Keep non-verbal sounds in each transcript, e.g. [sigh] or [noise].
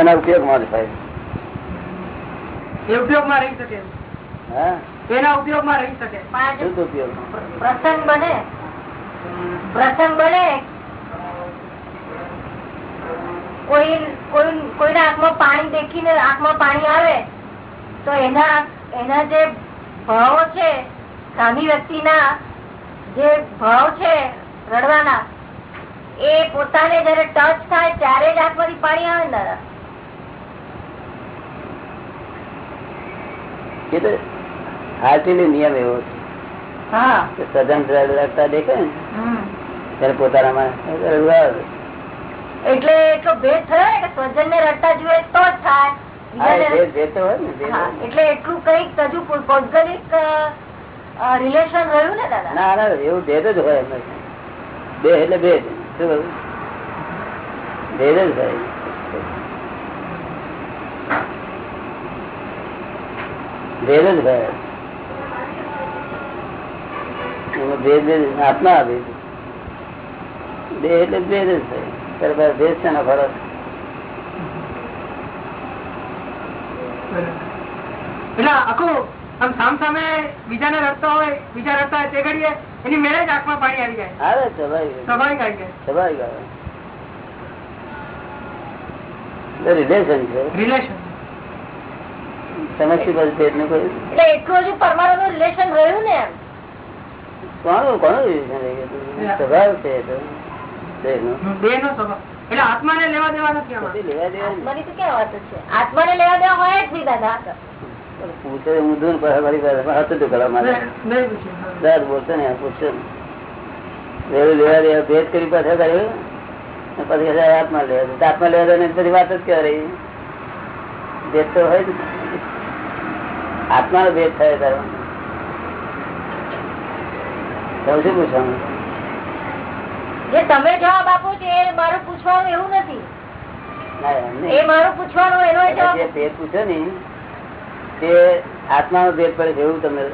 એના ઉપયોગમાં થાય. એ ઉપયોગમાં રહી શકે. હા? એના ઉપયોગમાં રહી શકે. પણ આ જે શુદ્ધ ઉપયોગ. પ્રસંગ બને. પ્રસંગ બને. કોઈ કોઈ કોઈના આંખમાં પાણી દેખીને આંખમાં પાણી આવે તો એના એના જે ભાવો છે સામી વ્યક્તિના જે ભાવ છે રડવાના એ પોતાને જયારે ટચ થાય ત્યારે જ આંખમાંથી પાણી આવે ને એ તો નિયમ એવો છે. સજન લગતા દેખે ને ત્યારે પોતાનામાં એટલે એટલો ભેદ થયો ને કે સ્વજન ને રડતા જોઈએ તો જ થાય. એટલે એટલું કંઈક હજુ ભૌગોલિક રિલેશન રહ્યું ને દાદા? ના ના એવું ભેદ જ હોય બે એટલે ભેદ. શું ભેદ જ હોય ભેદ જ હોય એમાં ભેદ જ આત્મા એટલે ભેદ જ થાય ભેદ છે ને ફરક? એટલે આખું આમ સામ સામે બીજાને રડતા હોય બીજા રડતા હોય તે ઘડીએ એની મેળે જ આંખમાં પાણી આવી જાય. આવે સ્વાભાવિક. સ્વાભાવિક આવી જાય. સ્વાભાવિક આવે. રિલેશન છે. રિલેશન સમસ્યા પછી ભેદનું કહ્યું એટલે એટલું હજુ પરમાણુ નું રિલેશન રહ્યું ને કોનું કોનું relation સ્વભાવ છે એ તો. બે નો સ્વભાવ. એટલે આત્માને લેવા દેવા નથી બધી. આત્માની તો ક્યાં વાત છે? આત્માને લેવા દેવા હોય જ નહીં દાદા. પૂછે ઊંધું મારી પાસે હાથ કરવા માટે નહીં- નહીં પૂછ્યું. દાદ બોલતો ને પૂછશે વેલું લેવા દેવા ભેદ કરી પાછા કર્યું. પછી આત્મા લેવા દે. આત્મા લેવા દે ને પછી વાત જ ક્યાં રહી? ભેદ તો હોય જ નો ભેદ થયો તારો તો શું પૂછવાનું? જે તમે જવાબ આપો છો એ મારું પૂછવાનું એવું નથી. ના એમ નહીં. એ મારું પૂછવાનું એનો જવાબ જે ભેદ પૂછો ને તે આત્માનો ભેદ પડે એવું તમને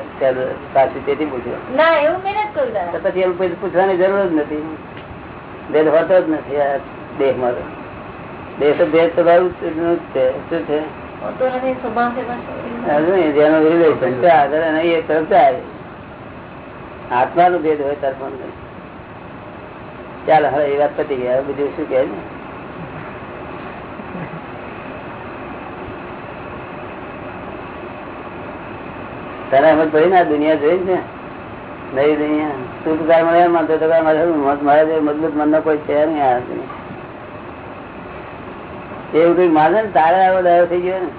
સાચું તેથી પૂછ્યો. ના એવું મેં નથી કહ્યું પછી એમ પછી પૂછવાની જરૂર જ નથી. ભેદ હોતો જ નથી આ મારો તો. દેહ તો ભેદ તો જ છે શું છે? જેનો રિલેશન છે આગળ નહીં એ જાય ભેદ હોય તરફ ચાલ, હવે એ વાત પતી ગયા બીજું શું કે તને એમ જ પડી ને દુનિયા જોઈ ને? નવી દુનિયા તું તો તાર મને માનતો તો મારે મજબૂત મનનો કોઈ છે નહીં આ દુનિયા. એવું કઈ માને તારે આવો દયો થઈ ગયો ને.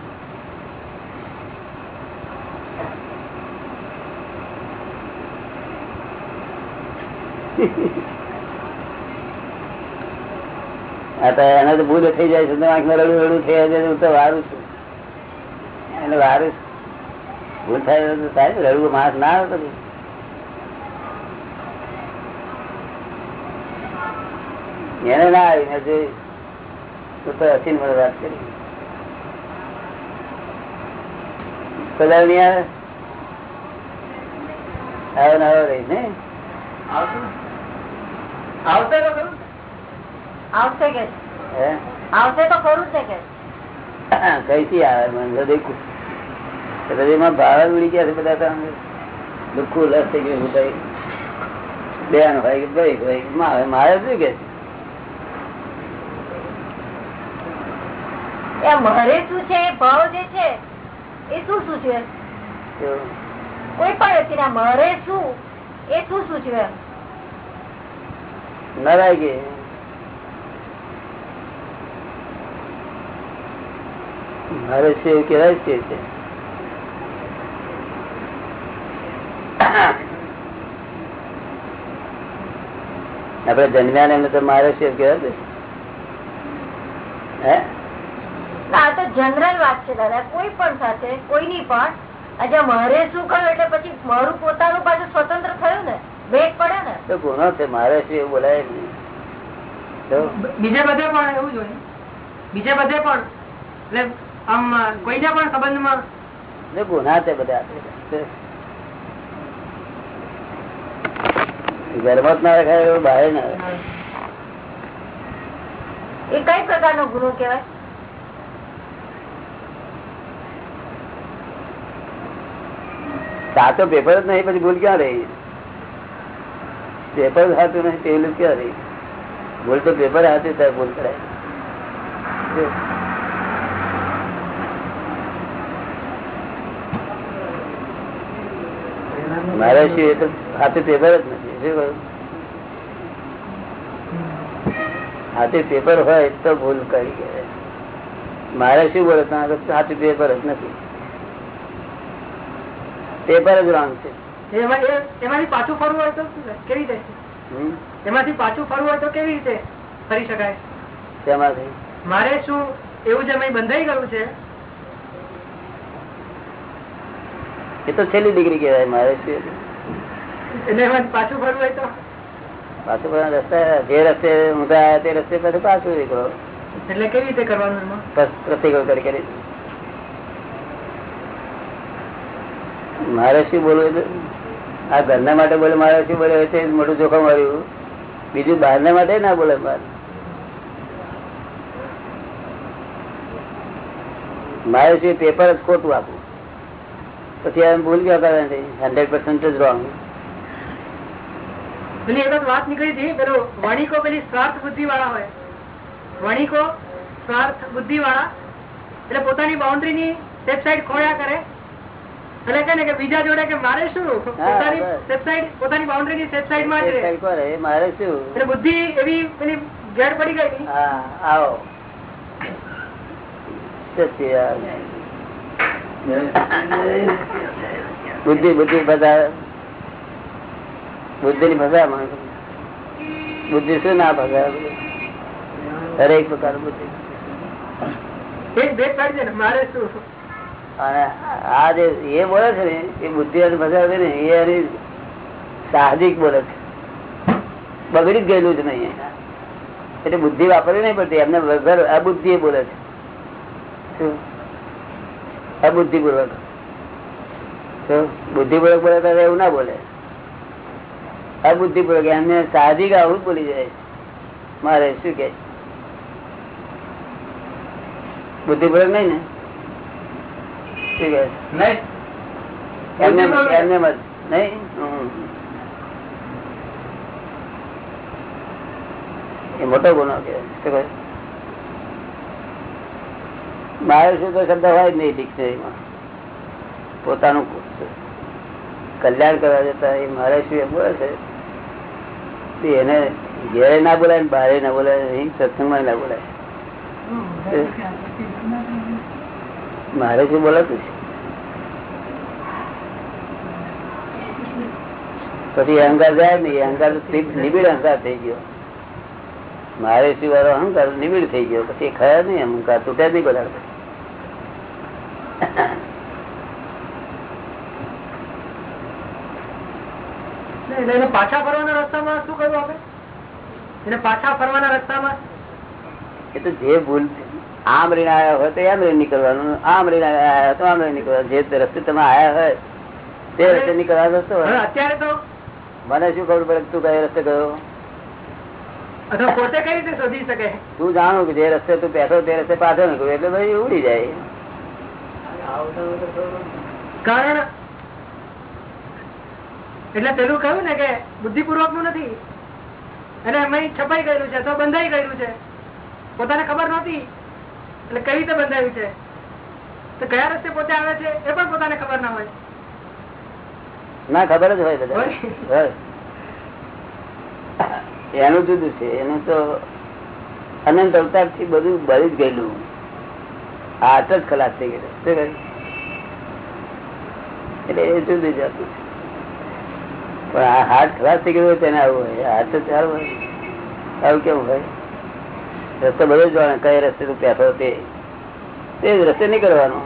તો એને તો ભૂલ થઈ જાય છે આંખમાં રડું રડું થઈ જાય હું તો વારું છું. એને વારું. ભૂલ થાય તો થાય ને, રડવું માણસ ના આવે તો એને ના આવી તું તો હસીન મને વાત કરી. કદાચ નહીં આવે આવો ને આવો રહી ને? આવશે? તો ખરું આવશે કે? હે? આવશે તો ખરું જ ને કે? કઈથી આવે? મને હૃદય હૃદયમાં ભાવ ઉડી ગયા છે બધા દુઃખું લસ થઈ ગયું બધા. બેન ભાઈ ભાઈ ભાઈ મારે મારે શું કે એ મારે શું છે? એ ભાવ જે છે એ શું સૂચવે? કોઈ પણ વ્યક્તિના મારે શું એ શું સૂચવે? મારે છે એવું કેવાય છે? આપડે જન્મ્યા ને તો મારે છે છે? હે? આ તો જનરલ વાત છે દાદા. કોઈ પણ સાથે કોઈની પણ આજે મારે શું કહ્યું એટલે પછી મારું પોતાનું પાછું સ્વતંત્ર થયું ને? ભેટ પડે ને? તો ગુનો છે મારે શું એવું બોલાય નહીં. બીજા બધે પણ એવું જોઈએ બીજા બધે પણ. એટલે આમ કોઈના પણ સંબંધમાં ને ગુના છે બધા. ઘરમાં ના રખાય એવું બહાર ના એ કઈ પ્રકારનો ગુનો કહેવાય? સાચો પેપર જ નહીં, પછી ભૂલ ક્યાં રહી પેપર સાચું નહીં, પેલું ક્યાં રહી ભૂલ તો પેપર હાથે ત્યારે ભૂલ કરાય મારે શું, એ તો હાથે પેપર જ નથી, શું કહ્યું? હાથે પેપર હોય તો ભૂલ કરી. મારે શું બોલે હાથે પેપર જ નથી પેપર જ રોંગ છે. એમાં એમાંથી પાછું ફરવું હોય તો કેવી રીતે? એમાંથી પાછું ફરવું હોય તો કેવી રીતે ફરી શકાય? મારે શું એવું જે મેં બંધાઈ ગયું છે? એ તો છેલ્લી ડિગ્રી કહેવાય મારે શું એટલે પાછું ફરવું હોય તો? પાછું ફરવા રસ્તા જે રસ્તે ઊંધા તે રસ્તે પાછું પાછું નીકળો. એટલે કેવી રીતે કરવાનું પ્રતિકોળ કરી કરી મારે શું બોલવું આ ઘરના માટે બોલે, મારે શું બોલે છે મોટું જોખમ આવ્યું બીજું બહારના માટે ના બોલે મારે. મારે શું પેપર જ ખોટું આપવું. પછી એમ ભૂલ ક્યાં કરે હંડ્રેડ પર્સન્ટ જ રોંગ પેલી એક વાત નીકળી હતી, પેલો વણિકો પેલી સ્વાર્થ બુદ્ધિ વાળા હોય. વણિકો સ્વાર્થ બુદ્ધિ વાળા એટલે પોતાની બાઉન્ડ્રી ની સાઈડ ખોળ્યા કરે એટલે ને કે બીજા જોડે કે મારે શું? પોતાની સાઈડ પોતાની બાઉન્ડરી ની સેફ સાઈડમાં જ રહે. મારે શું? એટલે બુદ્ધિ એવી પેલી ઘેર પડી ગઈ. હા આવો. બુદ્ધિ બુદ્ધિ બધા બુદ્ધિ ની ભગા માણસ. બુદ્ધિ શું ના ભગા? દરેક પ્રકાર બુદ્ધિ. એક ભેદ પાડી દે ને મારે શું? અને આ જે એ બોલે છે ને, એ બુદ્ધિ અને ભગા છે ને, એ એની સાહજિક બોલે છે. બગડી જ ગયેલું જ નહીં એટલે બુદ્ધિ વાપરવી નહીં પડતી એમને વગર અબુદ્ધિ એ બોલે છે. અબુદ્ધિપૂર્વક? બુદ્ધિપૂર્વક બોલે તો એવું ના બોલે. અબુદ્ધિપૂર્વક, એમને સાહજિક આવું જ બોલી જાય. મારે શું કે? બુદ્ધિપૂર્વક નહીં ને? એમને એમને નહીં? એ મોટો ગુનો કે મારે શું તો શબ્દ હોય જ નહીં ડિક્શનરીમાં. પોતાનું કલ્યાણ કરવા જતા એ મારે શું એ બોલે છે? એને ઘેરે ના બોલાય ને બહારે ના બોલાય અહીં સત્સંગમાં ના બોલાય. મારે શું બોલાતું છે? પછી અહંકાર જાય ને અહંકાર નિબીડ અહંકાર થઈ ગયો. મારે શું વાળો અહંકાર નિબીડ થઈ ગયો. પછી ખરા નહીં અહંકાર તૂટ્યા નહીં બધા એને પાછા ફરવાના રસ્તામાં શું કરવું આપણે? એને પાછા ફરવાના રસ્તામાં? એ તો જે ભૂલ આમ રીને આવ્યા હોય તો એમ રીને નીકળવાનું. આમ રીને આવ્યા હોય તો આમ રીને નીકળવાનું. જે રસ્તે તમે આવ્યા હોય તે રસ્તે નીકળવાનો રસ્તો અત્યારે તો મને શું ખબર પડે તું કયો રસ્તે ગયો? પોતે કઈ રીતે શોધી શકે? તું જાણું કે જે રસ્તે તું પેસો તે રસ્તે પાછો નીકળ્યો એટલે ભાઈ ઉડી જાય. કારણ એટલે પેલું કહ્યું ને કે બુદ્ધિપૂર્વકનું નથી. અને એમાં છપાઈ ગયેલું છે તો બંધાઈ ગયેલું છે. પોતાને ખબર નહોતી. એટલે કઈ રીતે બંધાયું છે? તો કયા રસ્તે પોતે આવે છે એ પણ પોતાને ખબર ના હોય. ના ખબર જ હોય બધા. એનું જુદું છે. એનું તો અનંત અવતારથી બધું ભરી જ ગયેલું. હાથ જ ખલાસ થઈ ગયેલો. એટલે એ જુદું જ હતું પણ આ હાથ ખલાસ થઈ ગયો તેને આવું હોય. હાથ જ સારું હોય. આવું કેવું હોય? રસ્તો બધો જ જાણે કઈ રસ્તે તું પેઠો તે. તે જ રસ્તે નહીં કરવાનો.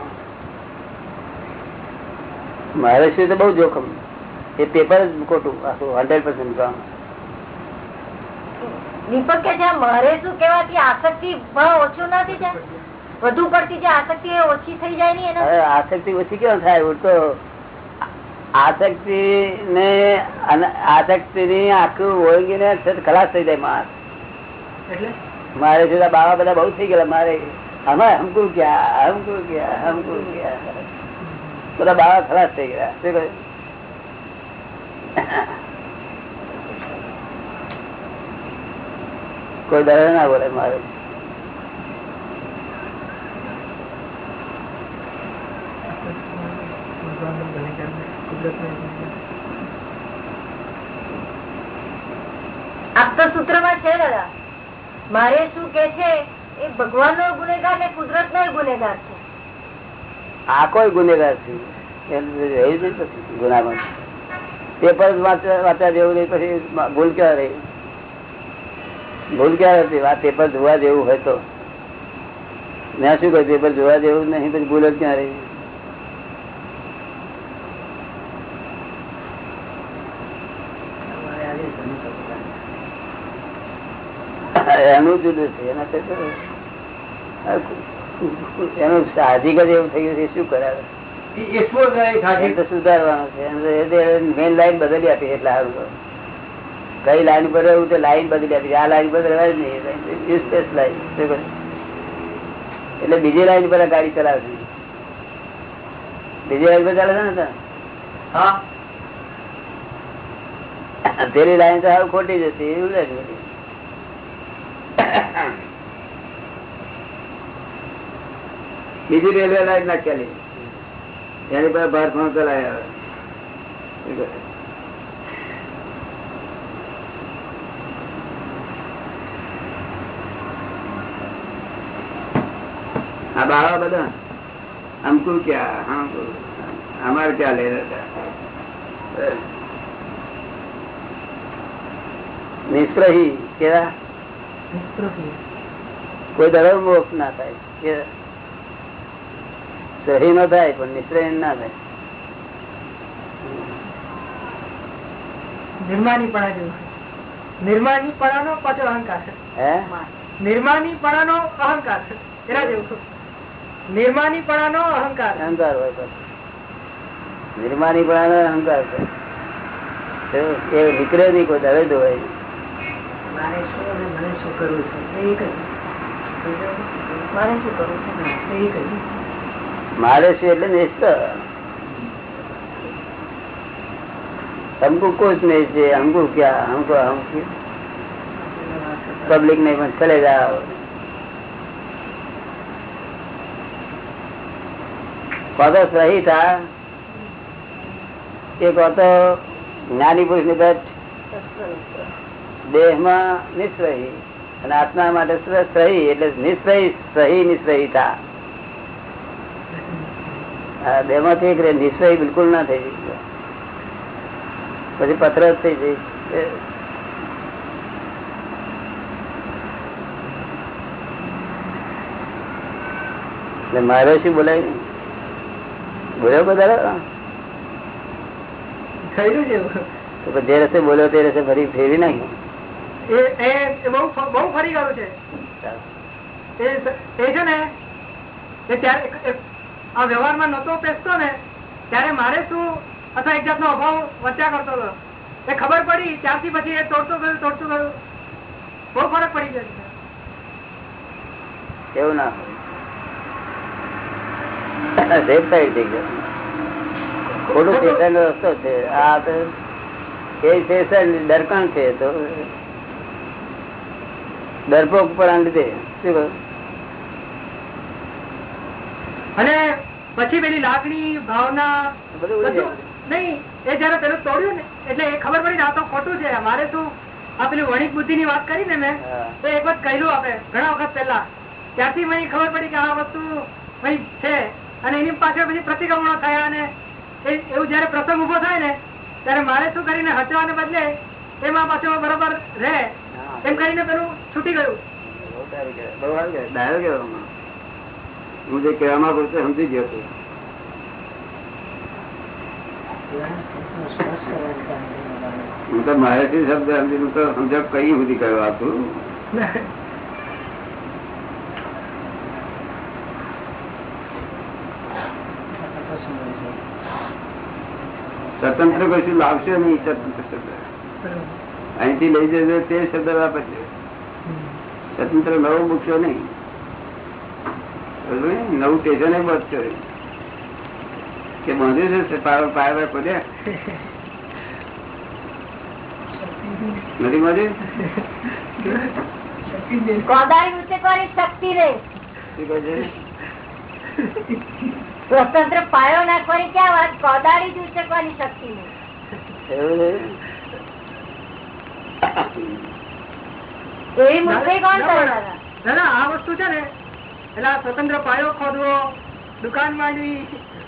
મારે શું તો બહુ જોખમ. એ પેપર જ ખોટું આખું હંડ્રેડ પર્સન્ટ કામ. દીપક કે છે મારે શું કેવાથી આસક્તિ ભાવ ઓછું નથી છે? વધુ પડતી જે આસક્તિ એ ઓછી થઈ જાય ને એના? આસક્તિ ઓછી કેમ થાય? તો આસક્તિ ને આસક્તિ ની આખું ઓળંગીને ખલાસ થઈ જાય માણસ. એટલે? મારે જુદા બાવા બધા બહુ થઈ ગયા મારે અમારે હમકુ ગયા હમકુ ગયા હમકુ ગયા બધા બાવા ખલાસ થઈ ગયા? કોઈ દરે ના બોલે મારે. આપતા સૂત્રમાં છે દાદા. મારે શું કે છે, એ ભગવાન નો ગુનેગાર ને કુદરત નો ગુનેગાર છે. આ કોઈ ગુનેગાર છે? ગુનામાં. જેવું નહીં, પછી ભૂલ ક્યાં રહી? ભૂલ ક્યાં હતી આ પેપર જોવા જેવું હોય તો. મેં શું કહ્યું, પેપર જોવા જેવું નહીં, પછી ભૂલ જ ક્યાં રહી? એનું જુદું છે. એના એનું સાહજિક જ એવું થઈ ગયું છે શું કરાવે? સુધારવાનું છે. મેન લાઈન બદલી આપી એટલે સારું કઈ લાઈન પર રહેવું તે લાઈન બદલી આપી આ લાઈન પર રહેવાય નહીં. યુઝલેસ લાઈન એટલે બીજી લાઈન પર ગાડી ચલાવે બીજી લાઈન પર ચાલે છે ને ત્યાં? પેલી લાઈન તો ખોટી જતી એવું લાગે બધી. બીજી રેલવે લાઈન ના ચાલી. એની પર બહાર ફોન ચલાય આવે આ બાળા બધા? અમકું ક્યાં હા અમારે ત્યાં લઈ રહ્યા નિષ્પ્રહી, કેવા? કોઈ દરવ મોક્ષ ના થાય. કે સહી નો થાય પણ નિશ્ચય ના થાય. નિર્માની પણા નિર્માની પણાનો પાછો અહંકાર છે. અહંકાર છે. એના જેવું નિર્માની પણાનો અહંકાર અહંકાર હોય પણ અહંકાર છે. એ નીકળે નહીં કોઈ દવે ધોવાય નહીં. મારે શું કરવું છે મારે શું એટલે નિષ્ઠ हमको कुछ नहीं चाहिए हमको क्या हमको हम पब्लिक नहीं बस चले जाओ कहता सही था એક હતો જ્ઞાની પુરુષ ની બેઠ દેહમાં નિશ્રહી અને આત્મા માટે સહી એટલે નિશ્રહી સહી નિશ્રહીતા બે માંથી એક નિશ્રહી બિલકુલ ના થઈ પછી પત્ર જ થઈ જઈ એટલે મારે શું બોલાય? બોલ્યો બધા જે રસ્તે બોલ્યો તે રસ્તે ફરી ફેરવી નાખ્યું. એ બહુ બહુ ફરી ગયું છે. એ છે ને એ ત્યારે આ વ્યવહારમાં નતો પેસતો ને ત્યારે મારે શું અથવા એક જાતનો અભાવ વધ્યા કરતો હતો. એ ખબર પડી ત્યારથી પછી એ તોડતો ગયું તોડતું ગયું. બહુ ફરક પડી ગયો છે. એવું ના ખોટું રસ્તો છે. આ દરકણ છે તો ડરપોક પણ લીધે શું કહ્યું અને પછી પેલી લાગણી ભાવના બધું નહીં એ જયારે પેલું તોડ્યું ને એટલે એ ખબર પડી ને આ તો ખોટું છે. મારે શું આ પેલી વણિક બુદ્ધિ ની વાત કરી ને મેં તો એક વખત કહેલું આપણે ઘણા વખત પેલા ત્યારથી મને ખબર પડી કે આ વસ્તુ છે. અને એની પાછળ પછી પ્રતિક્રમણો થયા અને એ- એવું જયારે પ્રસંગ ઊભો થાય ને ત્યારે મારે શું કરીને હટવાને બદલે એમાં પાછો બરોબર રહે. એમ કરીને પેલું છૂટી ગયું. હું જે કહેવા માંગુ છું સમજી ગયો છું. હું તો મહેશી શબ્દ સમજી હું તો સમજ કઈ સુધી કયો છું [laughs] સ્વતંત્ર કશું લાવશે નહીં? સ્વતંત્ર શબ્દ. અહીંથી લઈ જજો તે શબ્દ વાપરજો સ્વતંત્ર નવું મૂકશો નહીં? નવું સ્ટેશન બચશો કે બાંધ્યું છે પાય ખોદ્યા? નથી કહે સ્વતંત્ર પાયો નાખવાની ક્યાં વાત? કોદાળી જ ઉચકવાની શક્તિ નહીં એવું છે? એવી મુશ્કેલી કોણ કરે દાદા? દાદા આ વસ્તુ છે ને એટલે આ સ્વતંત્ર પાયો ખોદવો દુકાન માંડવી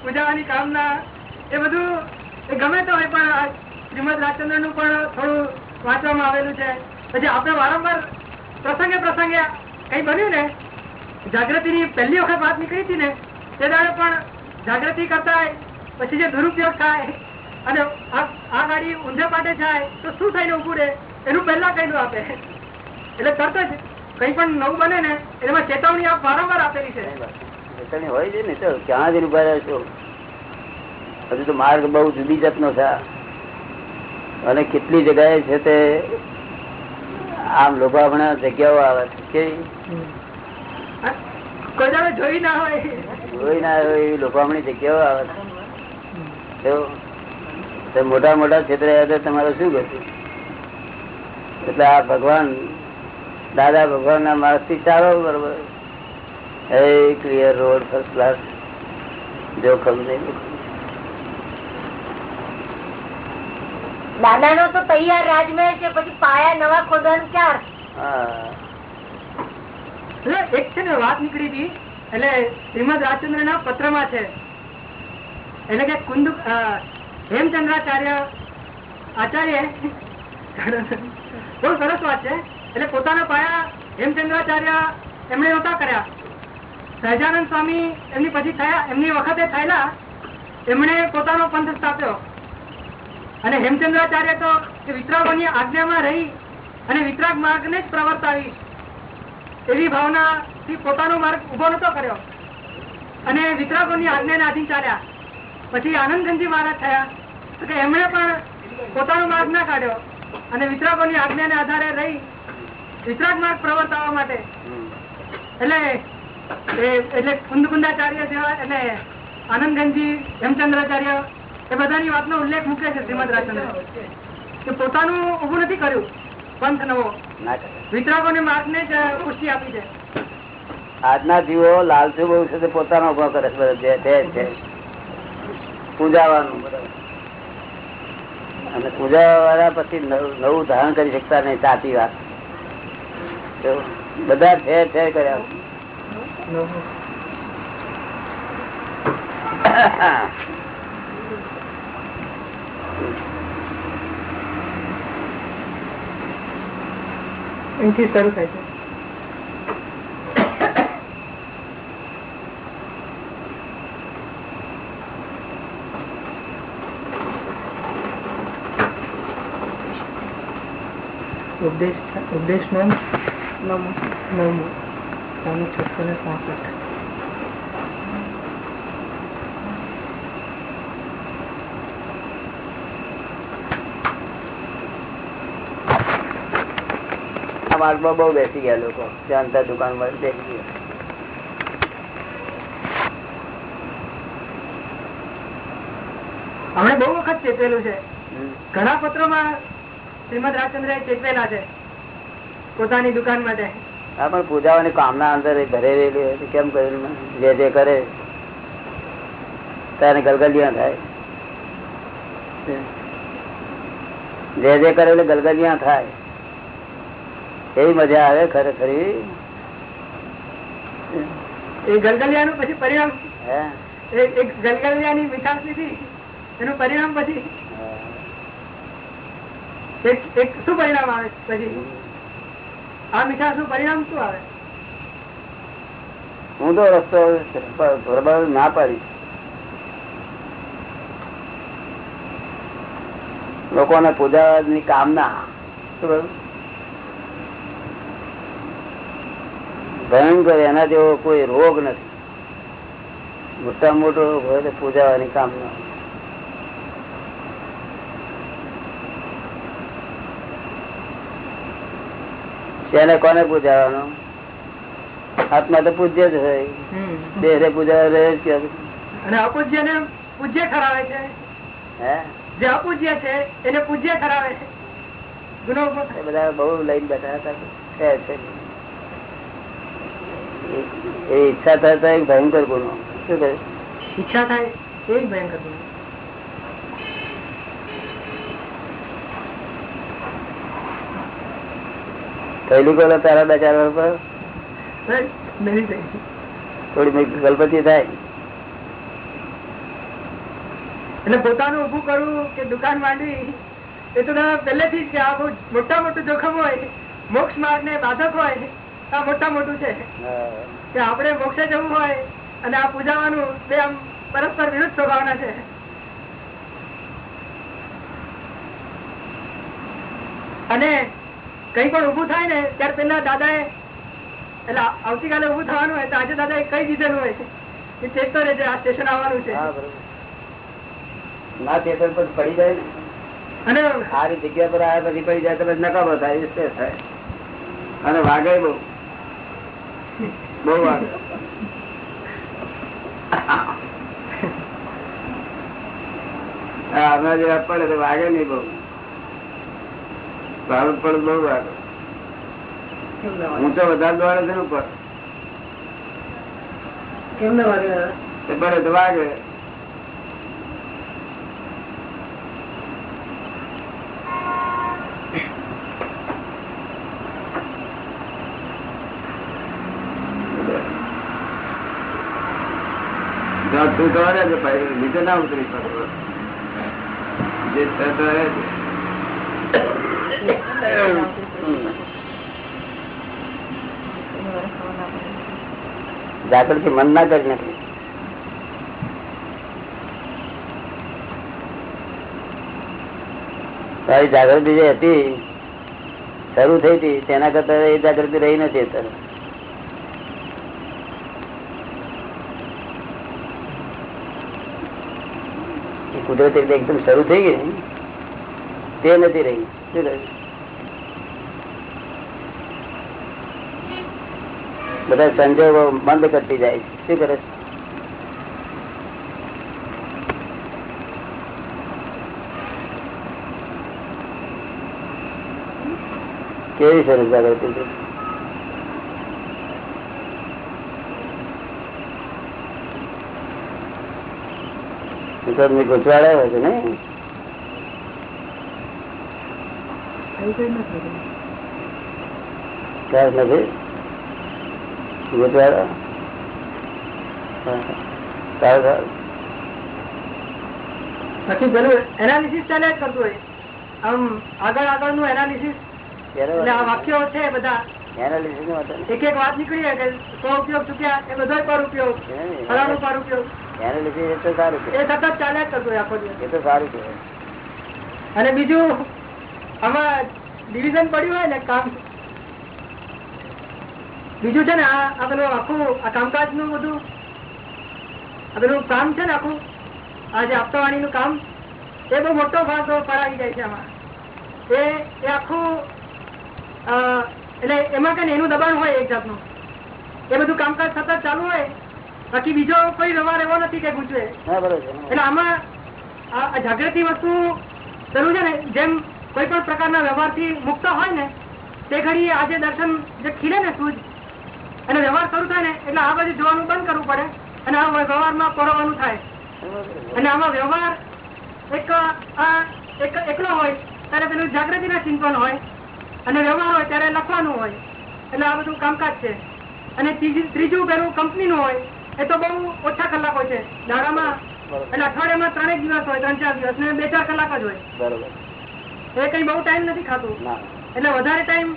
પૂજાવાની કામના એ બધું એ ગમે તો હોય પણ શ્રીમદ રાજચંદ્રનું પણ થોડું વાંચવામાં આવેલું છે પછી આપણે વારંવાર પ્રસંગે પ્રસંગે કઈ બન્યું ને જાગૃતિ ની પહેલી વખત વાત નીકળી હતી ને તે દાડે પણ જાગૃતિ કરતા પછી જે દુરુપયોગ થાય અને આ આ ગાડી ઊંધે પાટે જાય તો શું થઈને ઉભું રહે એનું પહેલા કઈ આપે. એટલે તરત જ. કઈ પણ નવું બને ને એમાં ચેતવણી આપ વારંવાર આપેલી છે. ચેતવણી હોય છે ને તો ક્યાં જઈને ઊભા રહેશો હજુ તો માર્ગ બહુ જુદી જાતનો છે. અને કેટલી જગ્યાએ છે તે આમ લોભામણા જગ્યાઓ આવે છે કેવી જોઈ ના હોય. જોઈ ના હોય એવી લોભામણી જગ્યાઓ આવે છે. મોટા મોટા ક્ષેત્રે તમારે શું કરશું એટલે આ ભગવાન દાદા ભગવાન ના માર્ગથી ચાલો બરોબર. એ ક્લિયર રોડ ફર્સ્ટ ક્લાસ જોખમ નહીં દાદા નો તો તૈયાર રાજમહેલ છે પછી પાયા નવા ખોદવાનું ક્યાં એટલે એક છે ને વાત નીકળી હતી એટલે શ્રીમદ રાજચંદ્ર ના પત્રમાં છે. એટલે કે કુંદ હેમચંદ્રાચાર્ય આચાર્ય બહુ સરસ વાત છે. એટલે પોતાના પાયા હેમચંદ્રાચાર્ય એમણે નહોતા કર્યા. સહજાનંદ સ્વામી એમની પછી થયા, એમની વખતે થયેલા, એમણે પોતાનો પંથ સ્થાપ્યો. અને હેમચંદ્રાચાર્ય તો વિતરાગોની આજ્ઞામાં રહી અને વિતરાગ માર્ગને જ પ્રવર્તાવી એવી ભાવના થી પોતાનો માર્ગ ઊભો નતો કર્યો. અને વિતરાગોની આજ્ઞાને આધીન ચાલ્યા. પછી આનંદગંજી મહારાજ થયા. તો કે એમણે પણ પોતાનો માર્ગ ના કાઢ્યો. અને વિતરાગોની આજ્ઞાને આધારે રહી વિતરાગ માર્ગ પ્રવર્તાવવા માટે. એટલે એટલે કુંદકુંદાચાર્ય જેવા એટલે આનંદગંજી હેમચંદ્રાચાર્ય એ બધાની વાતનો ઉલ્લેખ મૂકે છે શ્રીમદ રાજચંદ્ર. કે પોતાનું ઉભું નથી કર્યું પંથ નવો. વિતરાગોને માર્ગને જ પુષ્ટિ આપી છે. આજના જીવો લાલચુ બહુ છે પોતાનો ઊભો કરે છે પૂજાવાનું બરાબર. અને પૂજા વાળા પછી નવું ધારણ કરી શકતા નહીં સાચી વાત બધા ઠેર ઠેર કર્યા. શરૂ થાય છે. ઉપદેશ ઉપદેશ નામ? નવમું નવમું છસો ને પાસઠ આ માર્ગમાં બહુ બેસી ગયા લોકો. ત્યાં દુકાન દુકાનમાં બેસી ગયા. હમણાં બહુ વખત ચેતેલું છે. ઘણા પત્રોમાં શ્રીમદ રાજચંદ્ર ચેતવેલા છે. પોતાની દુકાન માટે. હા પણ પૂજાવાની કામના અંદર રહેલી હોય કેમ કર્યું? જે જે કરે. ત્યારે ગલગલિયા થાય. જે જે કરે એટલે ગલગલિયા થાય. એવી મજા આવે ખરેખરી એ ગલગલિયાનું પછી પરિણામ હે? એ એક ગલગલિયાની મીઠાશ લીધી. એનું પરિણામ પછી એક શું પરિણામ આવે પછી? આ મીઠાશનું પરિણામ શું આવે? હું તો રસ્તો બરાબર ના પાડીશ લોકોને પૂજાની કામના. શું ભયંકર એના જેવો કોઈ રોગ નથી. મોટા મોટો રોગ હોય તો પૂજાવાની કામના. તેને કોને પૂજાવાનું? આત્મા તો પૂજ્ય જ હોય. દેહ પૂજા રહે જ અને અપૂજ્ય ને પૂજ્ય ખરાવે છે? જે અપૂજ્ય છે એને પૂજ્ય ખરાવે છે? ગુનો બધા બહુ લઈને બેઠા હતા. છે એ- એ ઈચ્છા થાય તો એક ભયંકર ગુનો. શું કહે? ઈચ્છા થાય એ ભયંકર ગુનો. થયેલું કોલો તારા બે ચાર વર્ષ પર? થોડી મેં ગલપતિ થાય. એટલે પોતાનું ઉભું કરવું કે દુકાન માંડવી એ તો પહેલેથી જ કે આ મોટા મોટું જોખમ હોય મોક્ષ માર્ગ ને બાધક હોય આ મોટા મોટું છે. કે આપણે મોક્ષે જવું હોય અને આ પૂજાવાનું બે આમ પરસ્પર વિરુદ્ધ સ્વભાવના છે. અને કઈ પણ ઉભું થાય ને ત્યારે પેલા દાદા એટલે આવતીકાલે ઉભું થવાનું હોય તો આજે દાદાએ કઈ દીધેલું હોય કે ચેતતો રહેજે આ સ્ટેશન આવવાનું છે. હા, બરોબર. ના ચેતન પડી જાય ને. અને સારી જગ્યા પર આવ્યા પછી પડી જાય તો પછી નકામો થાય એ થાય? અને વાગે બહુ. બહુ વાગે. હમણાં જેવા પડે તો વાગે નહીં બહુ. ભાડું પણ બહુ વાગે તો વધારે દોડે છે ને ઉપર? કેમ ના વાગે તે તો વાગે. તું તો નીચે ના ઉતરી પડે જે છે તો રહે છે. જાગૃતિ મન ના કરી નથી તારી જાગૃતિ જે હતી, શરૂ થઈ હતી, તેના કરતા એ જાગૃતિ રહી નથી અત્યારે. કુદરતી રીતે એકદમ શરૂ થઈ ગઈ તે નથી રહી. શું બધા સંજોગો બંધ કરતી જાય શું કરે? કેવી સરસ જાગૃતિ છે. ગુજવાડા હોય છે ને. નથી? ગુજવાડા હા. સારું સારું પછી પેલું એનાલિસિસ ચાલ્યા કરતું હોય? આમ આગળ આગળનું એનાલિસિસ ત્યારે એટલે આ વાક્યો છે બધા. એનાલિસિસનું હતું એક એક વાત નીકળી કે સો ઉપયોગ ચૂક્યા એ બધો પર ઉપયોગ. ફલાણું પર ઉપયોગ. એનાલિસિસ એ તો સારું છે. એ સતત ચાલ્યા જ કરતું આખો દિવસ. એ તો સારું છે. અને બીજું આમાં ડિવિઝન પડ્યું હોય ને કામ બીજું છે ને આ પેલું આખું આ કામકાજનું બધું આ પેલું કામ છે ને આખું આ જે આપતાવાણી નું કામ એ બહુ મોટો ભાગ પડાવી જાય છે આમાં. એ એ આખું એટલે એમાં કઈ એનું દબાણ હોય એક જાતનું. એ બધું કામકાજ સતત ચાલુ હોય બાકી બીજો કોઈ વ્યવહાર એવો નથી કે ગુજવે એટલે આમાં આ જાગૃતિ વસ્તુ પેલું છે ને જેમ કોઈ પણ પ્રકારના વ્યવહારથી મુક્ત હોય ને તે ઘડી આજે દર્શન જે ખીલે ને સૂજ અને વ્યવહાર શરૂ થાય ને એટલે આ બધું જોવાનું બંધ કરવું પડે. અને આ વ્યવહારમાં પરોવાનું થાય. અને આમાં વ્યવહાર એક એકલો હોય ત્યારે પેલું જાગૃતિના ચિંતન હોય. અને વ્યવહાર હોય ત્યારે લખવાનું હોય. એટલે આ બધું કામકાજ છે. અને ત્રીજું ત્રીજું પેલું કંપનીનું હોય એ તો બહુ ઓછા કલાકો છે. દાડામાં એટલે અઠવાડિયામાં ત્રણેક દિવસ હોય ત્રણ ચાર દિવસ ને બે ચાર કલાક જ હોય. એ કઈ બહુ ટાઈમ નથી ખાતું. ના. એટલે વધારે ટાઈમ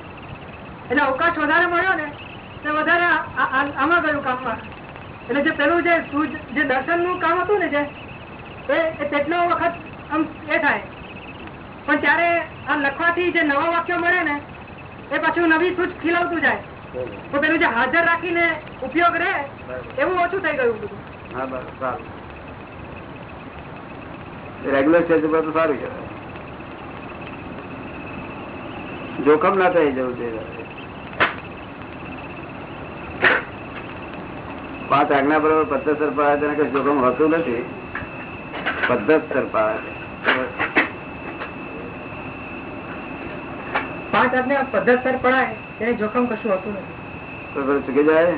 એટલે અવકાશ વધારે મળ્યો ને વધારે આમાં ગયું કામમાં એટલે જે પેલું જે જે દર્શનનું કામ હતું ને જે એ તેટલો વખત આમ એ થાય. પણ ત્યારે આ લખવાથી જે નવા વાક્યો મળે ને એ પાછું નવી સૂચ ખીલવતું જાય. તો પેલું જે હાજર રાખીને ઉપયોગ રહે એવું ઓછું થઈ ગયું બધું. હા બરાબર રેગ્યુલર છે તો સારું છે જોખમ ના થઈ જવું જોઈએ. પાંચ આજ્ઞા બરોબર પદ્ધતસર પાડે તેને કઈ જોખમ હોતું નથી. પદ્ધતસર પાડે પાંચ આજ્ઞા પદ્ધતસર પડાય એને જોખમ કશું હોતું નથી. ચૂકી જાય?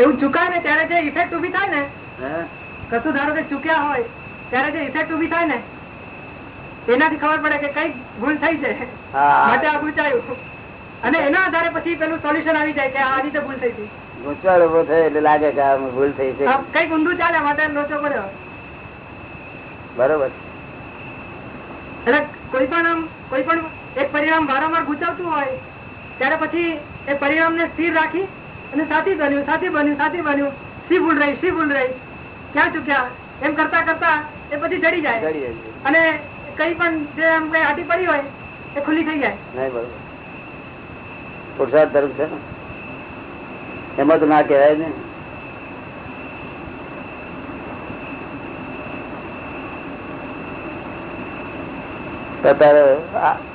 એવું ચૂકાય ને ત્યારે જે ઇફેક્ટ ઊભી થાય ને કશું ધારો કે ચૂક્યા હોય ત્યારે જે ઇફેક્ટ ઊભી થાય ને એનાથી ખબર પડે કે કઈ ભૂલ થઈ છે. માટે આ ગુચાયું. અને એના આધારે પછી પેલું સોલ્યુશન આવી જાય કે આ રીતે ભૂલ થઈ હતી ગૂંચવાડ ઊભો થયો એટલે લાગે કે આ ભૂલ થઈ છે. કંઈક ઊંધું ચાલે માટે લોચો પડ્યો. બરોબર. એટલે કોઈ પણ આમ કોઈ પણ એક પરિણામ વારંવાર ગુચાવતું હોય ત્યારે પછી એ પરિણામ ને સ્થિર રાખી અને સાથી બન્યું સાથી બન્યું સાથી બન્યું. સી ભૂલ રહી સી ભૂલ રહી? ક્યાં ચૂક્યા? એમ કરતા કરતા એ પછી જડી જાય. અને કઈ પણ જે આમ કઈ હાટી પડી હોય એ ખુલ્લી થઈ જાય. નહીં બરોબર. પુરુષાર્થ ધર્મ છે ને? એમાં તો ના કહેવાય ને. અત્યારે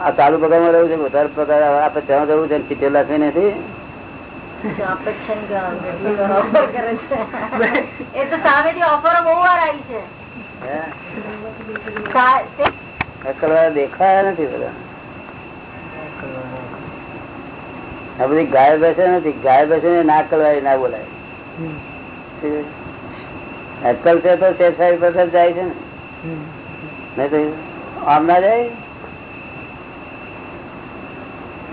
આ ચાલુ પગારમાં રહેવું છે વધારે પગાર આપણે ત્યાં જવું છે ને ચીટેલા છે. નથી દેખાયા નથી સામેથી ઓફરો બહુ વાર આવી છે હે? સા- તે- અક્કલવાળા દેખાયા નથી બધા આ બધી ગાય બેસે નથી ગાય બેસે ના અક્કલવાળી ના બોલાય. અક્કલ છે તો શેરશાહી પર જાય છે ને. નહીં તો આમ ના જાય.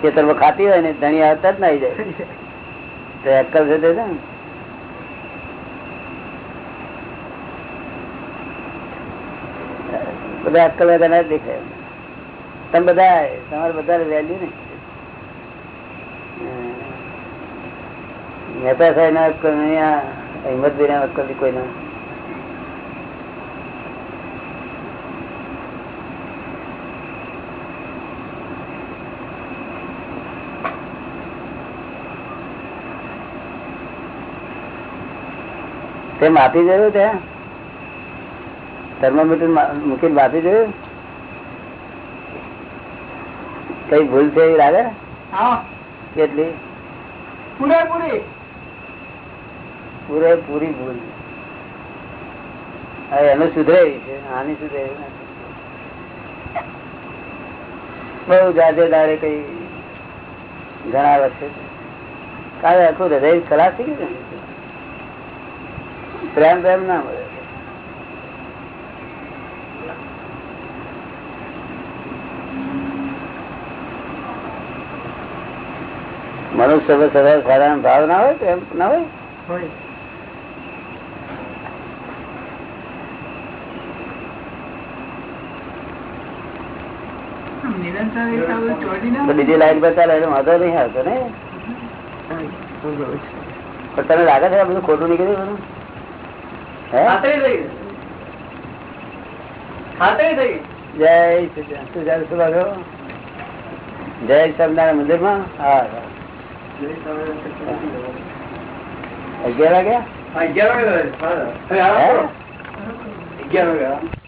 ખેતરમાં ખાતી હોય ને ધણી આવતા જ ના જાય. તો અક્કલ છે તે છે ને બધા અક્કલ વગર ના દેખાય. તમે બધા તમારે બધા વેલ્યુ ને. મહેતા સાહેબ ના અક્કલ નહીં હિંમતભાઈ ના અક્કલ કોઈ ના તે માફી જોયું ત્યાં થર્મોમીટર મૂકીને માફી જોયું કઈ ભૂલ છે એવી લાગે? કેટલી? પૂરેપૂરી પૂરેપૂરી ભૂલ. એનું સુધરે છે, આની સુધરે એવી નથી. બહુ જાજે દારે કઈ ઘણા વર્ષે. કાલે આખું હૃદય ખરાબ થઈ ગયું પ્રેમ પ્રેમ ના મળે. મનુષ્ય સદા સારા ભાવ ના હોય, પ્રેમ ના હોય. બીજી લાઈન પર ચાલે એટલે વાંધો નહીં આવતો ને પણ તને લાગે છે બધું ખોટું નીકળ્યું બધું હે ખાતરી થઈ ગઈ. ખાતરી થઈ ગઈ. જય જય સ્વામિનારાયણ મંદિરમાં હા હા. અગિયાર વાગ્યા અગિયાર વાગે ગયો. હે? હવે આરામ કરો. અગિયાર વાગે.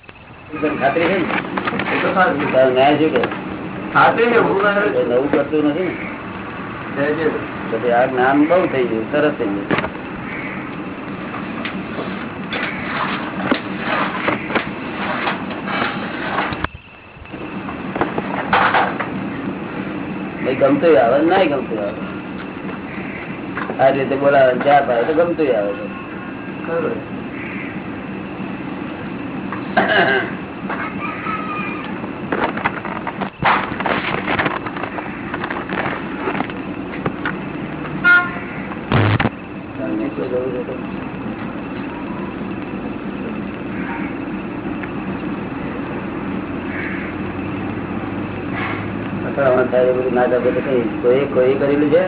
ખાતરી છે ને? ન્યાય કે? છે, નવું કરતું નથી ને. પછી આ જ્ઞાન બહુ થઈ ગયું સરસ થઈ ગયું. ગમતું આવે ના? ગમતું આવે. આ રીતે બોલાવે ચાર ચા પાય તો ગમતું આવે. છે. ખરું. તમને કોઈ જરૂર છે તો? અથડામણ થાય એ બધું ના. કરે તો કઈ કોઈ કોઈ કરેલું છે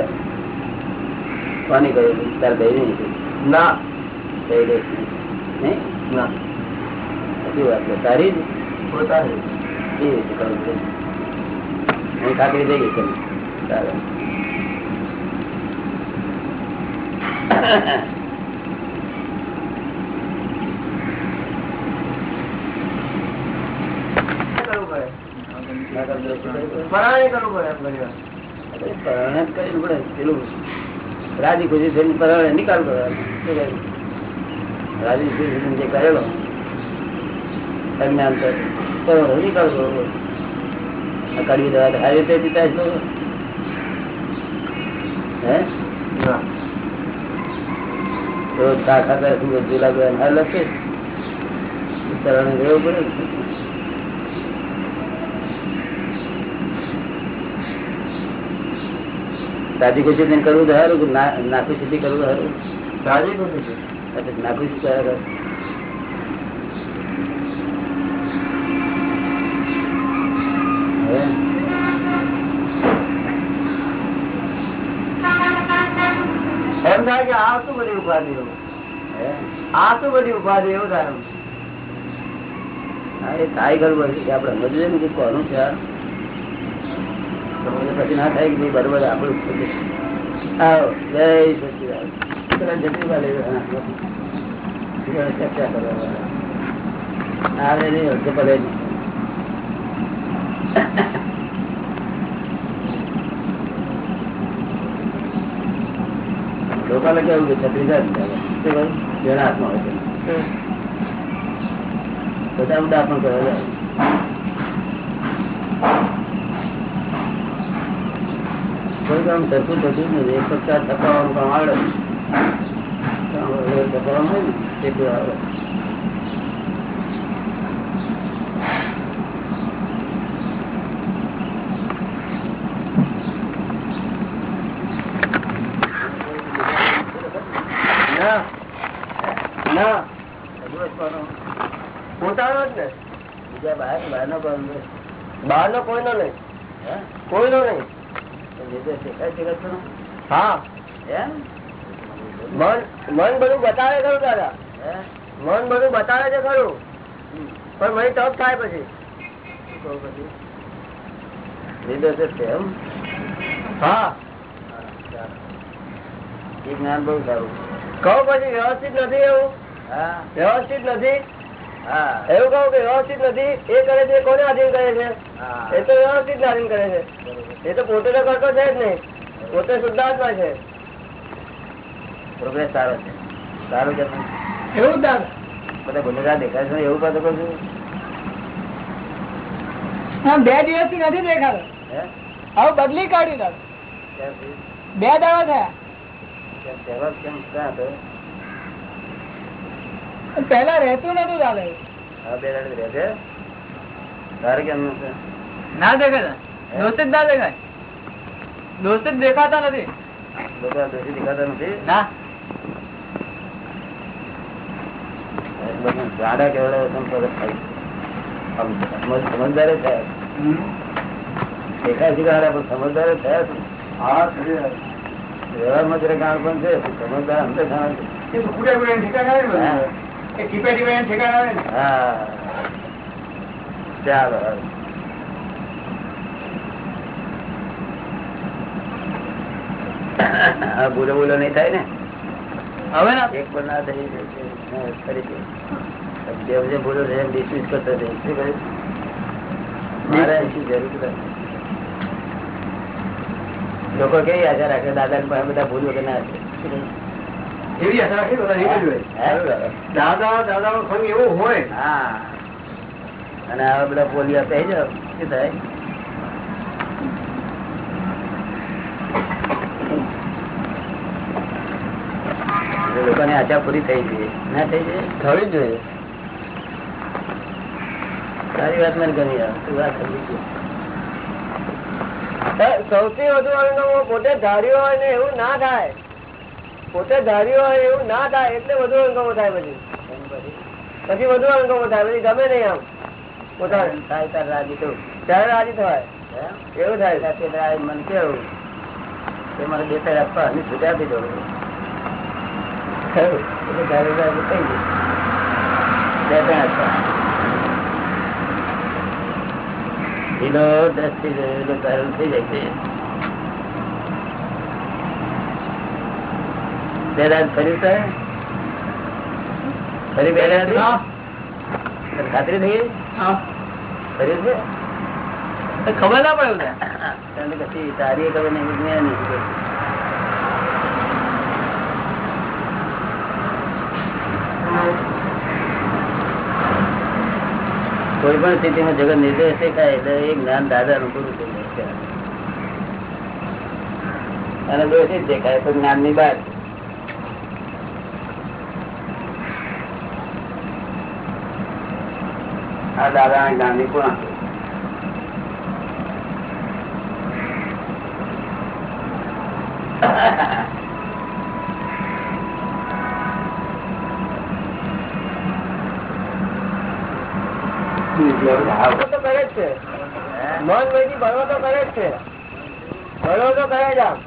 કોની કરેલું તાર ભાઈ નહીં ના. કઈ દે નહીં ના. તારી ખાતરી થઈ ગઈ ચાલો. રાજી ખુશી થઈને પરણે નિકાલ કરવાનો? રાજી ખુશી જે કરેલો. અજ્ઞાન તો તો નહીં કરશો આ કડવી દવા તો તે પીતા છો. હે? રોજ ખા ખાતા શું બધું લાગે ના લખે ઉતરવાનું રહેવું પડે. સાદી ખુશી કરવું તો સારું નાખું સુધી કરવું સારું. ખુશી છે પછી નાખુશી કર્યા કરે. હે? એમ થાય કે આ શું બધી ઉપાધિઓ આ તો બધી ઉપાધિ એવું થાય આપડે ને કે કોનું છે. પછી ના થાય કે બરોબર આપણું. આવો જય સચિદાન ચર્ચા કરવા આવે નહીં અડધે પડે નહીં. લોકોને કેવું કે છત્રીસ જેના હાથમાં હોય છે. બધા પણ કરવા જાય કોઈ કામ સરખું થતું જ નથી. એક પક્ષા ટકાવાનું કામ આવડે. ટકાવાનું હોય ને. એટલું આવડે ના ના દિવસ કોનો? પોતાનો જ ને બીજા બહાર બહારનો કોણ નો કોઈનો નહીં? કોઈનો નહીં? હા. એમ? મન મન બધું બતાવે ખરું દાદા. મન બધું બતાવે છે ખરું. પણ મને તપ થાય પછી. એમ? હા. જ્ઞાન બહુ સારું. કહું પછી વ્યવસ્થિત નથી એવું? હા. વ્યવસ્થિત નથી? એવું કહું કે વ્યવસ્થિત નથી. એ કરે છે કોને આધીન કરે છે? એ તો વ્યવસ્થિત આધીન કરે છે. એ તો પોતે તો કરતો છે જ નહીં. પોતે શુદ્ધાત્મા છે. પ્રોગ્રેસ સારો છે. સારું કે એવું દાદા બધા ગુનેગાર દેખાય છે એવું કહો કહું છું? બે દિવસથી નથી દેખાતો. હવે બદલી કાઢ્યું દાદા બે દાડા થયા. કેમ કેમ ક્યાં? પેલા રહેતું નતું દાદા નું દેખાતા દોસ્ત જ ના દેખાય. દોસ્ત જ દેખાતા નથી. બધા દેખાતા નથી? ના. બધા કેવડા સંપર્ક થાય. આમ સમજ- સમજદાર થયા. દેખાય છે પણ સમજદાર જ થયા છે. હા વ્યવહારમાં જરા ગાળ પણ છે સમજદાર છે. ચાલો ભૂલો ભૂલો નહીં થાય ને? હવે ના. એક પણ ના થઈ ભૂલો કરતો. મારે શું જરૂર લોકો કેવી આશા રાખે? દાદા બધા ભૂલ વગર ના? એવી આશા રાખી દાદા દાદા નો સંગ એવો હોય. હા. અને આ બધા પોલિયા કહી જાવ કે થાય? લોકોની આશા પૂરી થઈ જોઈએ ના થઈ જાય થવી જોઈએ. સારી વાત મને ગમી આ. તું વાત સમજી ગયો. સૌથી વધુ અનુભવો પોતે ધાર્યો હોય ને એવું ના થાય. પોતે ધાર્યો હોય એવું ના થાય એટલે વધુ અંગમો થાય પછી. પછી વધુ અંગમો થાય પછી ગમે નહીં આમ. પોતાને. થાય ત્યારે રાજી થવું. ત્યારે રાજી થવાય એવું થાય. મને કેવું કે મને બે ત્રણ આપવા અને છૂટા આપી દો એટલે તારે રાજી થઈ ગયું. બે ત્રણ આપવા. ઢીલો દ્રષ્ટિ થઈ જાય છે બે રાત ફર્યું છે? ફરી બે રાત ખાતરી થઈ ગઈ? છે? ખબર ના પડે તને કશી તારી ખબર નહીં નહીં. કોઈ પણ સ્થિતિમાં જગત નિર્દેશ દેખાય એટલે એ જ્ઞાન દાદા નું પૂરું થઈ જાય. અને દોષિત દેખાય તો જ્ઞાનની બહાર આ દાદા ગાંધી તો કરે જ છે મન વૈથી ભણવો તો કરે જ છે. ભણવો તો કરે જ આમ.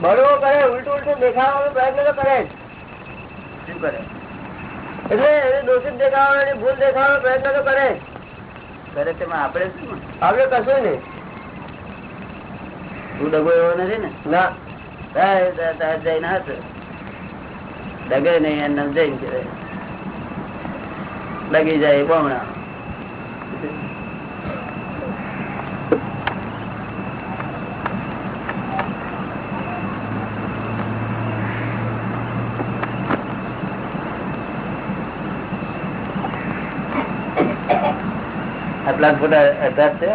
ભણવો કરે ઉલટું ઉલટું દેખાવાનો પ્રયત્ન તો કરે જ. એટલે દોષિત દેખાવાનો ભૂલ દેખાવાનો પ્રયત્ન તો કરે. કરે તેમાં આપણે શું? આપણે કશું નહીં. તું ડગો એવો નથી ને? ના. જઈને હાથ. ડગે નહીં એમ જઈને લગી જાય બમણા. આટલા ફૂટ અઢાર છે.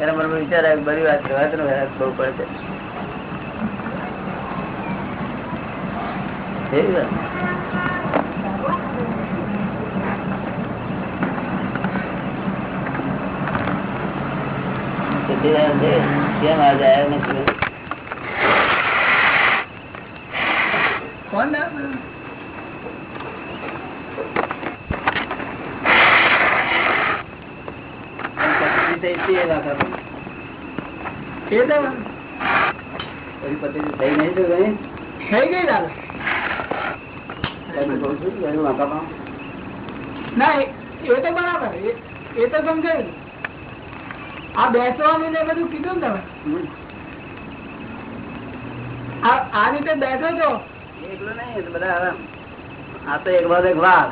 એના વિચાર આવ્યો બધી વાત વાત નો બહુ. કેમ આજે આવ્યો નથી કોણ ના? સમજાયું આ બેસવાનું ને બધું કીધું ને તમે આ રીતે બેઠો છો. એકલો નહીં, બધા. આ તો એક વાર એક વાર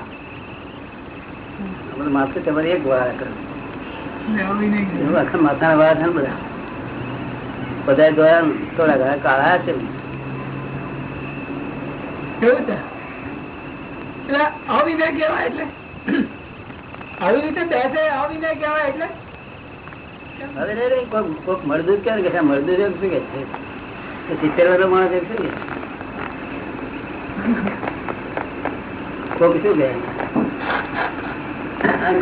માથે તમારી એક વાર કરે. આખા માથાના વાર છે બધા. બધા ધોયા થોડા ઘણા કાળા છે અવિનય કહેવાય એટલે? આવી રીતે બેસે અવિનય કેવાય એટલે? હવે કોક મળદૂત ક્યારે કે મળદૂત એમ શું કે છે સિત્તેર વાળો માણસ એમ શું કે કોક શું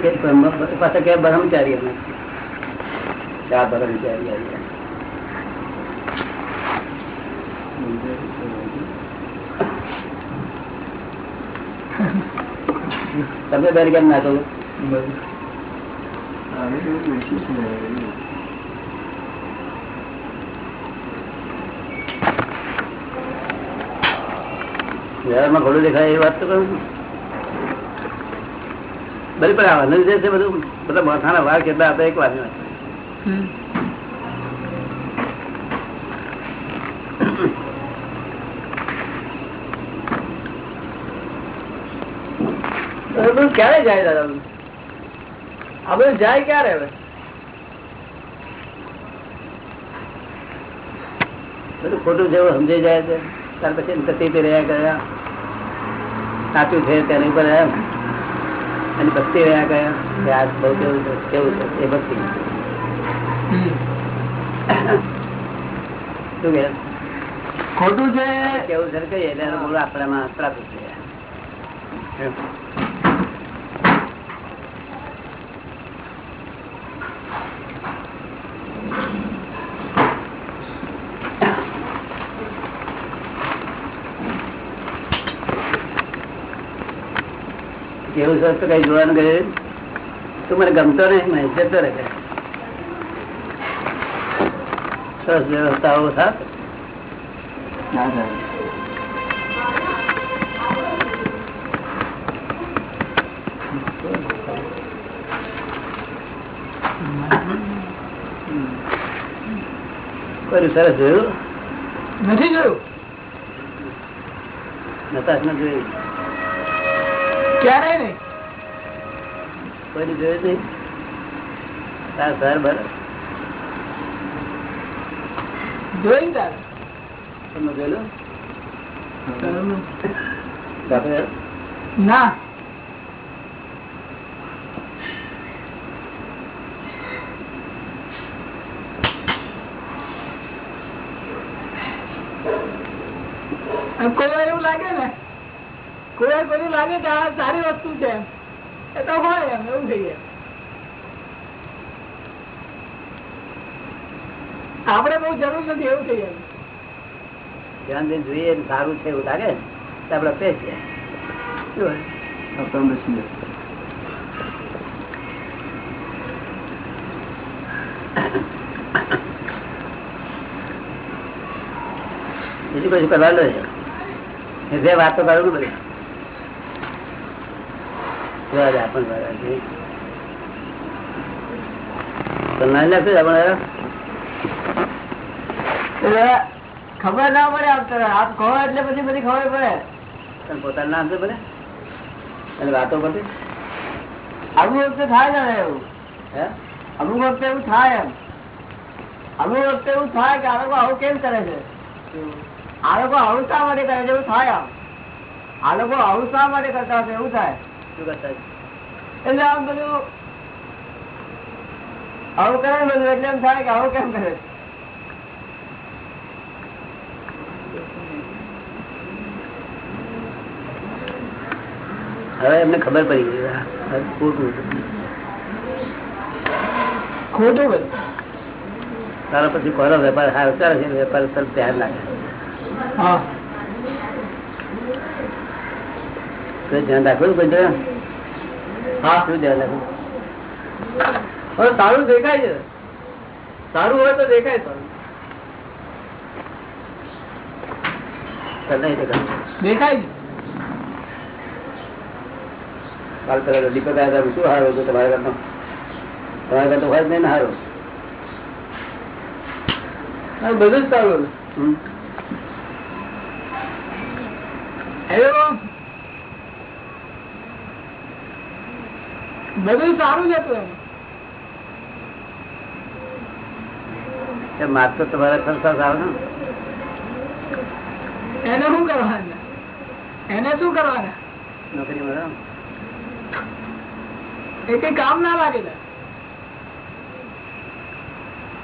કે પાછા કે બ્રહ્મચારી અમે? ચા બ્રહ્મચારી આવ્યા. તમે બેન કેમ ના કહું ખોટું દેખાય એ વાત તો કરું બરી પણ આ છે બધું. બધા માથાના વાર કેટલા હતા, એક બધું ક્યારે જાય દાદા? આ જાય ક્યારે હવે? બધું ખોટું જેવું સમજાઈ જાય છે. ત્યાર પછી ગતિ રહ્યા ગયા સાચું છે તેની ઉપર એમ. અને ભક્તિ રહ્યા ગયા બહુ કેવું છે કેવું છે, એ ભક્તિ. ખોટું છે. કેવું છે કહીએ એટલે મૂળ આપણામાં પ્રાપ્ત છે. કેવું સરસ તો કઈ જોવાનું ગયું તું મને ગમતો નહીં મને જતો રહે. સરસ વ્યવસ્થાઓ કર્યું સરસ જોયું? નથી જોયું. નતાશ ને જોયું. ક્યારે નહીં. કોઈને જોયું નહીં? તાર ઘર બર જોયું ના કોઈ વાર એવું લાગે ને કોઈ વાર કોઈ લાગે કે આ સારી વસ્તુ છે એ તો હોય એમ એવું થઈ જાય. આપણે બહુ જરૂર નથી, એવું થઈ જાય. ધ્યાન દઈને જોઈએ સારું છે એવું લાગે આપડે પેસ છે શું હોય? બીજું કશું કરવાનું છે? જે વાતો કરું બધી? જોવા દે, આપણને બરાબર છે. તો ના નાખશું આપણે ખબર ના પડે આપ તો. આપ કહો એટલે પછી બધી ખબર પડે. તને પોતાનું નામ છે ભલે અને વાતો પડે અમુક વખતે થાય ને એવું. હે? અમુક વખતે એવું થાય એમ. અમુક વખતે એવું થાય કે આ લોકો આવું કેમ કરે છે? આ લોકો આવું શા માટે કરે છે? એવું થાય આમ. આ લોકો આવું શા માટે કરતા હશે? એવું થાય. શું કરતા એટલે આમ બધું આવું કરે બધું એટલે એમ થાય કે આવું કેમ કરે છે? હવે એમને ખબર પડી ગઈ. ખોટું ખોટું બધું તારા પછી કોનો વેપાર સારો? ચાલે છે વેપાર તરફ ધ્યાન લાગે. ધ્યાન રાખવું પડશે હા. શું ધ્યાન રાખવું હવે સારું દેખાય છે. સારું હોય તો દેખાય સારું. દેખાય છે. દેખાય છે કાલ પેલા દીપક આવ્યા શું હારો હતો તમારા ઘરનો તમારા કરતો હોય જ નહીં હારો. બધું જ સારું હેલો બધું સારું તો તમારા સંસાર સારો ને. એને શું કરવાના? એને શું કરવાના? નોકરી મળે એ કઈ કામ ના લાગે ને.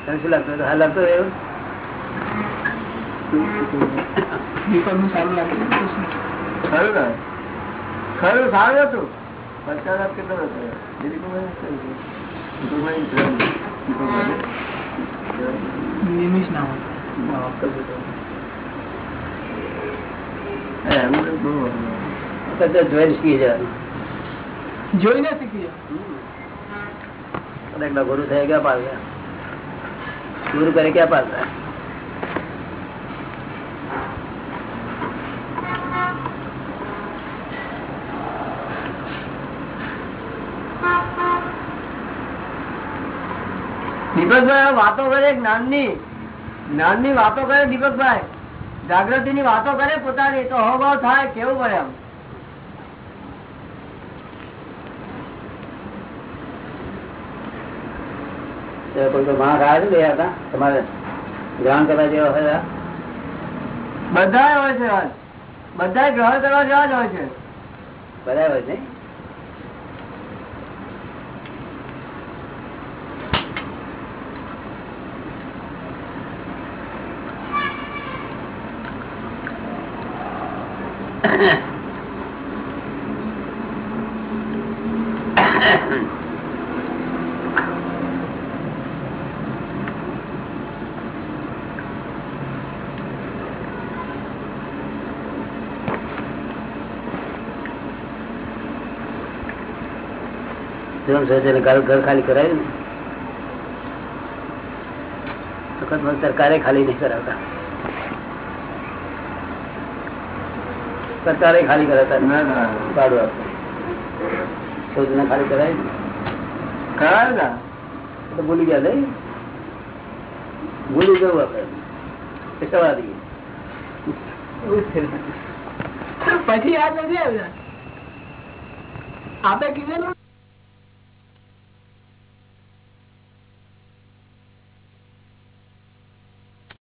તને શું લાગતું? હા લાગતું એવું દીપકનું સારું લાગતું ખરું ખરું સારું હતું પચાસ કેટલો નિમિષ ના તો તો જોઈને શીખી જવાનું જોઈને શીખી એકલા ગુરુ થયા, ક્યાં પાડતા ગુરુ કરે, ક્યાં પાડતા દીપકભાઈ વાતો કરે જ્ઞાનની જ્ઞાનની વાતો કરે દીપકભાઈ. જાગૃતિ ની વાતો કરે પોતાની. તો હોભાવ થાય, કેવું પડે એમ કોઈ તો આવ્યા છે ગયા હતા. તમારે ગ્રહણ કરવા જેવા હોય બધા હોય છે બધા ગ્રહણ કરવા જેવા જ હોય છે. બરાબર છે જેમ સર્જને ઘર ઘર ખાલી કરાયું ને. સરકારે ખાલી નહીં કરાવતા. સરકારે ખાલી કરાવતા ભાડું આપતું. સૌજને ખાલી કરાય ને કરાય તો ભૂલી ગયા નહીં? ભૂલી જવું આપડે એ સવાર દઈએ. પછી યાદ નથી આવ્યું આપે કીધેલું